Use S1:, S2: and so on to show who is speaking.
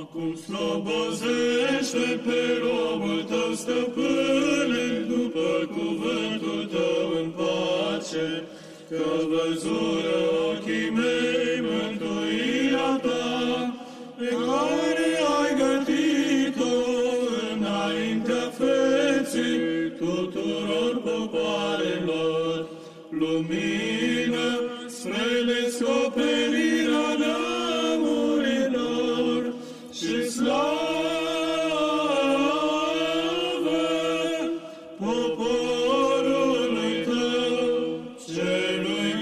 S1: Acum slobozește pe robul tău, stăpâne, după cuvântul tău în pace, că văzură ochii mei mântuirea ta, pe care ai gătit-o înaintea feței tuturor popoarelor, lumină spre descoperirea slavă poporului tău, celui